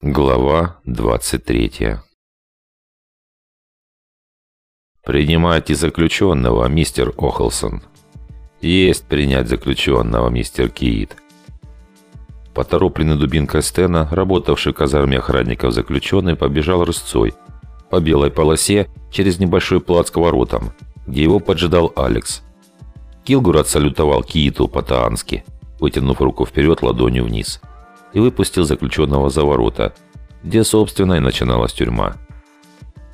Глава 23 «Принимайте заключенного, мистер Охолсон». «Есть принять заключенного, мистер Киит». Поторопленный дубинкой Стена, работавший в казарме охранников заключенный, побежал рысцой по белой полосе через небольшой плац к воротам, где его поджидал Алекс. Килгур отсалютовал Кииту по-таански, вытянув руку вперед ладонью вниз, и выпустил заключенного за ворота, где, собственно, и начиналась тюрьма.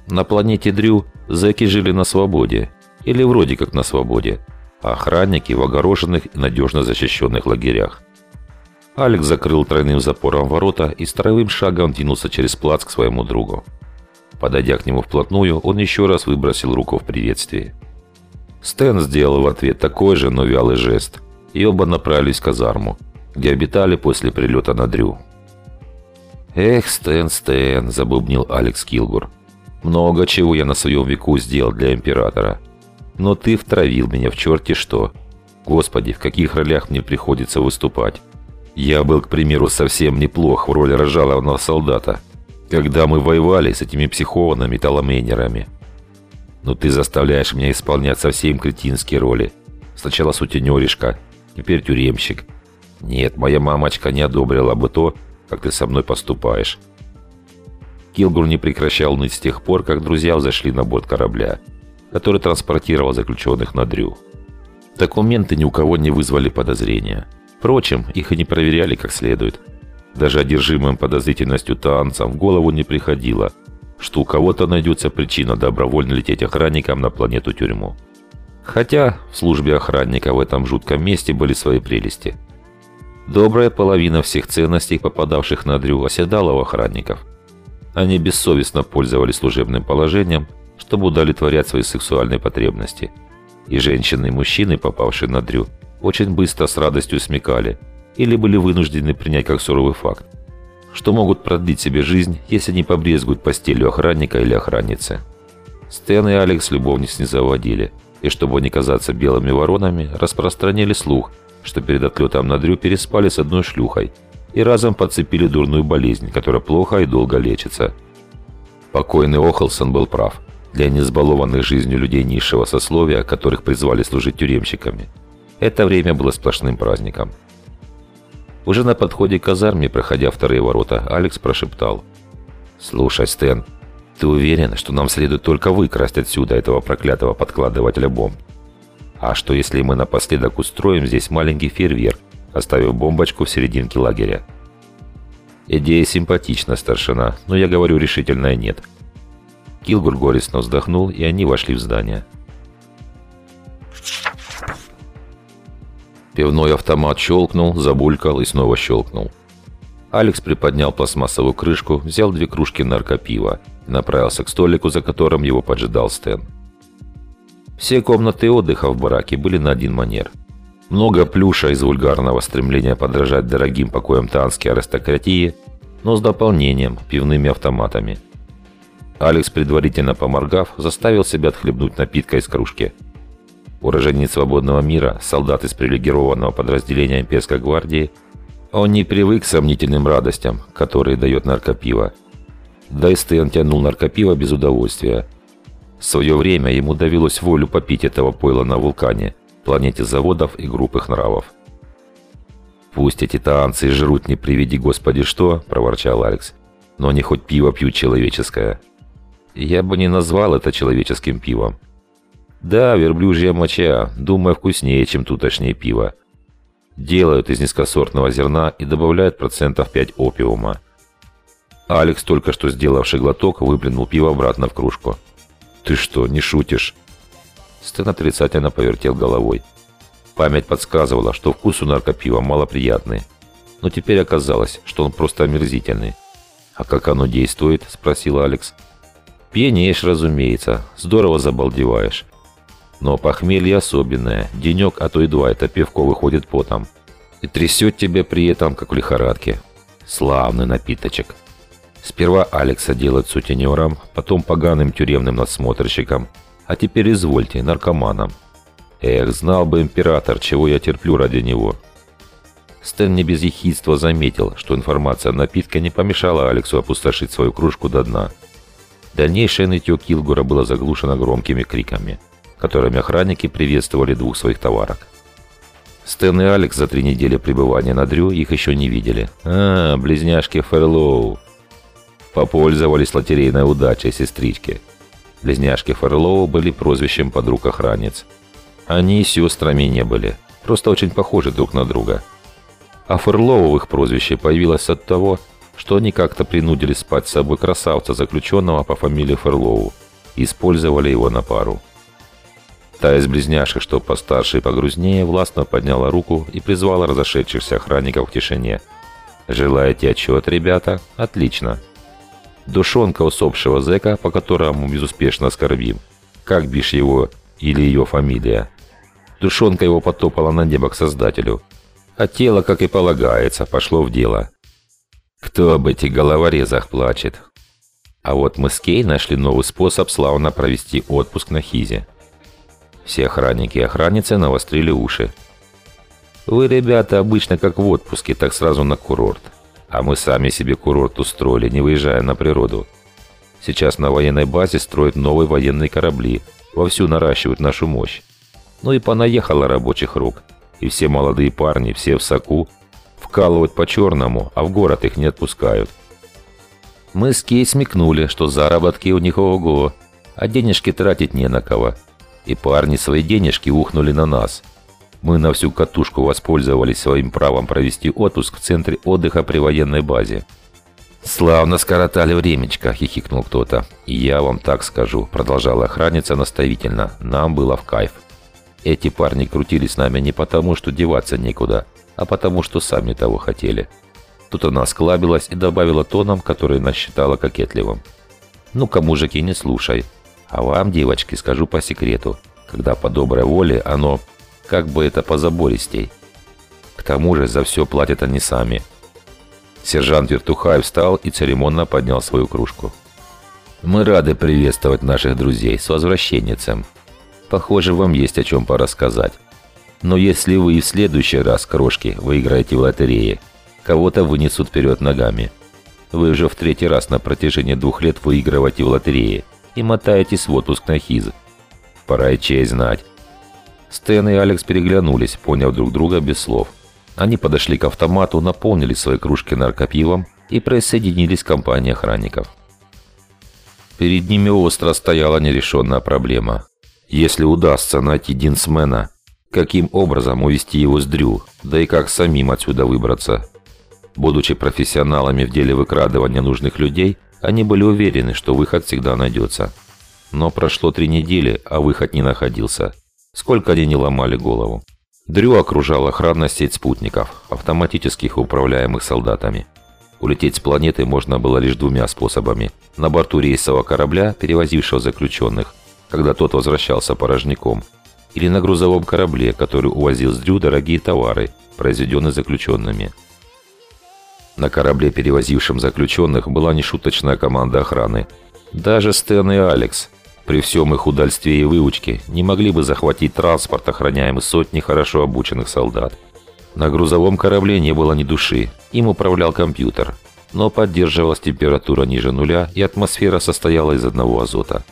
На планете Дрю зэки жили на свободе, или вроде как на свободе, а охранники в огороженных и надежно защищенных лагерях. Алекс закрыл тройным запором ворота и строевым шагом двинулся через плац к своему другу. Подойдя к нему вплотную, он еще раз выбросил руку в приветствии. Стэн сделал в ответ такой же, но вялый жест, и оба направились в казарму, где обитали после прилета на Дрю. «Эх, Стэн, Стэн», – забубнил Алекс Килгур. «Много чего я на своем веку сделал для Императора. Но ты втравил меня в черти что. Господи, в каких ролях мне приходится выступать. Я был, к примеру, совсем неплох в роли разжалованного солдата, когда мы воевали с этими психованными таломенерами. Но ты заставляешь меня исполнять совсем кретинские роли. Сначала сутенеришка, теперь тюремщик. Нет, моя мамочка не одобрила бы то, как ты со мной поступаешь. Килгур не прекращал ныть с тех пор, как друзья взошли на борт корабля, который транспортировал заключенных на Дрю. Документы ни у кого не вызвали подозрения. Впрочем, их и не проверяли как следует. Даже одержимым подозрительностью танцам в голову не приходило, что у кого-то найдется причина добровольно лететь охранникам на планету-тюрьму. Хотя в службе охранника в этом жутком месте были свои прелести. Добрая половина всех ценностей, попадавших на Дрю, оседала у охранников. Они бессовестно пользовались служебным положением, чтобы удовлетворять свои сексуальные потребности. И женщины и мужчины, попавшие на Дрю, очень быстро с радостью смекали или были вынуждены принять как суровый факт, что могут продлить себе жизнь, если не побрезгуют постелью охранника или охранницы. Стэн и Алекс любовниц не заводили, и чтобы не казаться белыми воронами, распространили слух, что перед отлетом на Дрю переспали с одной шлюхой и разом подцепили дурную болезнь, которая плохо и долго лечится. Покойный Охолсон был прав. Для несбалованных жизнью людей низшего сословия, которых призвали служить тюремщиками – это время было сплошным праздником. Уже на подходе к казарме, проходя вторые ворота, Алекс прошептал. «Слушай, Стэн, ты уверен, что нам следует только выкрасть отсюда этого проклятого подкладывателя бомб? А что если мы напоследок устроим здесь маленький фейерверк, оставив бомбочку в серединке лагеря?» «Идея симпатична, старшина, но я говорю решительное нет». Килгур горестно вздохнул, и они вошли в здание. Пивной автомат щелкнул, забулькал и снова щелкнул. Алекс приподнял пластмассовую крышку, взял две кружки наркопива и направился к столику, за которым его поджидал Стэн. Все комнаты отдыха в бараке были на один манер. Много плюша из вульгарного стремления подражать дорогим покоям танской аристократии, но с дополнением – пивными автоматами. Алекс, предварительно поморгав, заставил себя отхлебнуть напитка из кружки – уроженец свободного мира, солдат из привилегированного подразделения имперской гвардии, он не привык к сомнительным радостям, которые дает наркопиво. Да и Стэн тянул наркопиво без удовольствия. В свое время ему довелось волю попить этого пойла на вулкане, планете заводов и групп нравов. «Пусть эти танцы жрут, не приведи Господи что», – проворчал Алекс. «Но они хоть пиво пьют человеческое». «Я бы не назвал это человеческим пивом. Да, верблюжья моча, думаю, вкуснее, чем тутошнее пиво. Делают из низкосортного зерна и добавляют процентов 5 опиума. Алекс, только что сделавший глоток, выплюнул пиво обратно в кружку. «Ты что, не шутишь?» Стэн отрицательно повертел головой. Память подсказывала, что вкус у наркопива малоприятный. Но теперь оказалось, что он просто омерзительный. «А как оно действует?» – спросил Алекс. «Пьянеешь, разумеется. Здорово забалдеваешь. Но похмелье особенное. Денек, а то и два, это пивко выходит потом. И трясет тебя при этом, как в лихорадке. Славный напиточек. Сперва Алекса делают сутенером, потом поганым тюремным надсмотрщиком, а теперь, извольте, наркоманом. Эх, знал бы император, чего я терплю ради него. Стэн не без ехидства заметил, что информация о напитке не помешала Алексу опустошить свою кружку до дна. Дальнейшее нытье Килгура было заглушено громкими криками, которыми охранники приветствовали двух своих товарок. Стэн и Алекс за три недели пребывания на Дрю их еще не видели. А, близняшки Ферлоу. Попользовались лотерейной удачей сестрички. Близняшки Ферлоу были прозвищем подруг-охранниц. Они сестрами не были, просто очень похожи друг на друга. А Ферлоу их прозвище появилось от того, что они как-то принудили спать с собой красавца, заключенного по фамилии Ферлоу, и использовали его на пару. Та из близняшек, что постарше и погрузнее, властно подняла руку и призвала разошедшихся охранников к тишине. «Желаете отчет, ребята? Отлично!» Душонка усопшего зэка, по которому безуспешно скорбим. Как бишь его или ее фамилия? Душонка его потопала на небо к Создателю. А тело, как и полагается, пошло в дело. Кто об этих головорезах плачет? А вот мы с Кей нашли новый способ славно провести отпуск на Хизе. Все охранники и охранницы навострили уши. Вы, ребята, обычно как в отпуске, так сразу на курорт. А мы сами себе курорт устроили, не выезжая на природу. Сейчас на военной базе строят новые военные корабли, вовсю наращивают нашу мощь. Ну и понаехало рабочих рук. И все молодые парни, все в соку, вкалывают по-черному, а в город их не отпускают. Мы с Кей смекнули, что заработки у них ого, а денежки тратить не на кого. И парни свои денежки ухнули на нас. Мы на всю катушку воспользовались своим правом провести отпуск в центре отдыха при военной базе. «Славно скоротали времечко», — хихикнул кто-то. «И я вам так скажу», — продолжала охранница наставительно. «Нам было в кайф. Эти парни крутили с нами не потому, что деваться некуда, а потому, что сами того хотели». Тут она склабилась и добавила тоном, который нас считала кокетливым. «Ну-ка, мужики, не слушай. А вам, девочки, скажу по секрету, когда по доброй воле оно, как бы это позабористей. К тому же за все платят они сами. Сержант Вертухай встал и церемонно поднял свою кружку. «Мы рады приветствовать наших друзей с возвращенницем. Похоже, вам есть о чем порассказать. Но если вы и в следующий раз, крошки, выиграете в лотерее, кого-то вынесут вперед ногами. Вы уже в третий раз на протяжении двух лет выигрываете в лотерее – и мотаетесь в отпуск на Хиз. Пора и честь знать». Стэн и Алекс переглянулись, поняв друг друга без слов. Они подошли к автомату, наполнили свои кружки наркопивом и присоединились к компании охранников. Перед ними остро стояла нерешенная проблема. Если удастся найти Динсмена, каким образом увести его с Дрю, да и как самим отсюда выбраться? Будучи профессионалами в деле выкрадывания нужных людей, они были уверены, что выход всегда найдется. Но прошло три недели, а выход не находился. Сколько они не ломали голову. Дрю окружала охранная сеть спутников, автоматических управляемых солдатами. Улететь с планеты можно было лишь двумя способами. На борту рейсового корабля, перевозившего заключенных, когда тот возвращался порожняком, или на грузовом корабле, который увозил с Дрю дорогие товары, произведенные заключенными – на корабле, перевозившем заключенных, была нешуточная команда охраны. Даже Стэн и Алекс, при всем их удальстве и выучке, не могли бы захватить транспорт, охраняемый сотни хорошо обученных солдат. На грузовом корабле не было ни души, им управлял компьютер, но поддерживалась температура ниже нуля и атмосфера состояла из одного азота.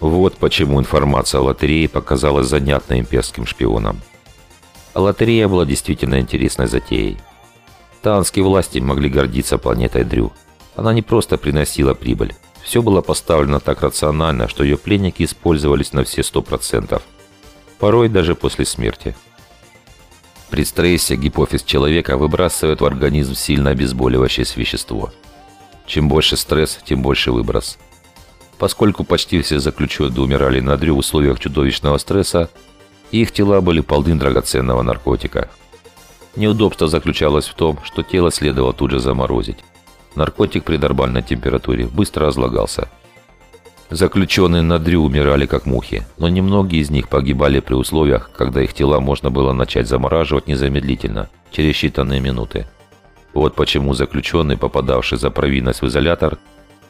Вот почему информация о лотерее показалась занятной имперским шпионам. А лотерея была действительно интересной затеей. Таанские власти могли гордиться планетой Дрю. Она не просто приносила прибыль. Все было поставлено так рационально, что ее пленники использовались на все 100%. Порой даже после смерти. При стрессе гипофиз человека выбрасывает в организм сильно обезболивающее вещество. Чем больше стресс, тем больше выброс. Поскольку почти все заключенные умирали на дрю в условиях чудовищного стресса, их тела были полны драгоценного наркотика – Неудобство заключалось в том, что тело следовало тут же заморозить. Наркотик при нормальной температуре быстро разлагался. Заключенные на дрю умирали как мухи, но немногие из них погибали при условиях, когда их тела можно было начать замораживать незамедлительно, через считанные минуты. Вот почему заключенные, попадавшие за провинность в изолятор,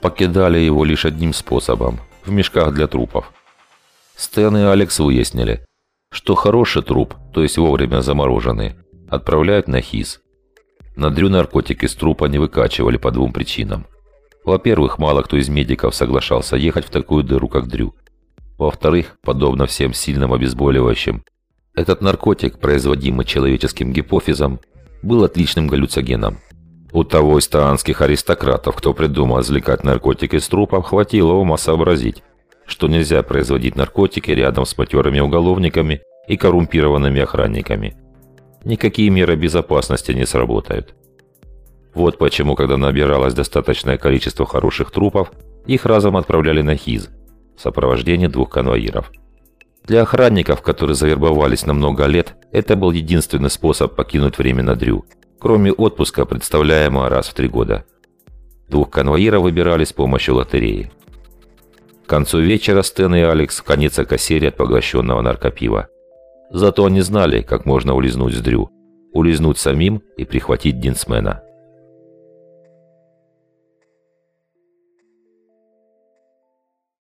покидали его лишь одним способом – в мешках для трупов. Стэн и Алекс выяснили, что хороший труп, то есть вовремя замороженный, отправляют на ХИС, На Дрю наркотик из трупа не выкачивали по двум причинам. Во-первых, мало кто из медиков соглашался ехать в такую дыру, как Дрю. Во-вторых, подобно всем сильным обезболивающим, этот наркотик, производимый человеческим гипофизом, был отличным галлюцогеном. У того из таанских аристократов, кто придумал извлекать наркотик из трупов, хватило ума сообразить, что нельзя производить наркотики рядом с матерыми уголовниками и коррумпированными охранниками. Никакие меры безопасности не сработают. Вот почему, когда набиралось достаточное количество хороших трупов, их разом отправляли на ХИЗ в сопровождении двух конвоиров. Для охранников, которые завербовались на много лет, это был единственный способ покинуть время на Дрю, кроме отпуска, представляемого раз в три года. Двух конвоиров выбирали с помощью лотереи. К концу вечера Стэн и Алекс в конец окосели от поглощенного наркопива. Зато они знали, как можно улизнуть с Дрю, улизнуть самим и прихватить Динсмена.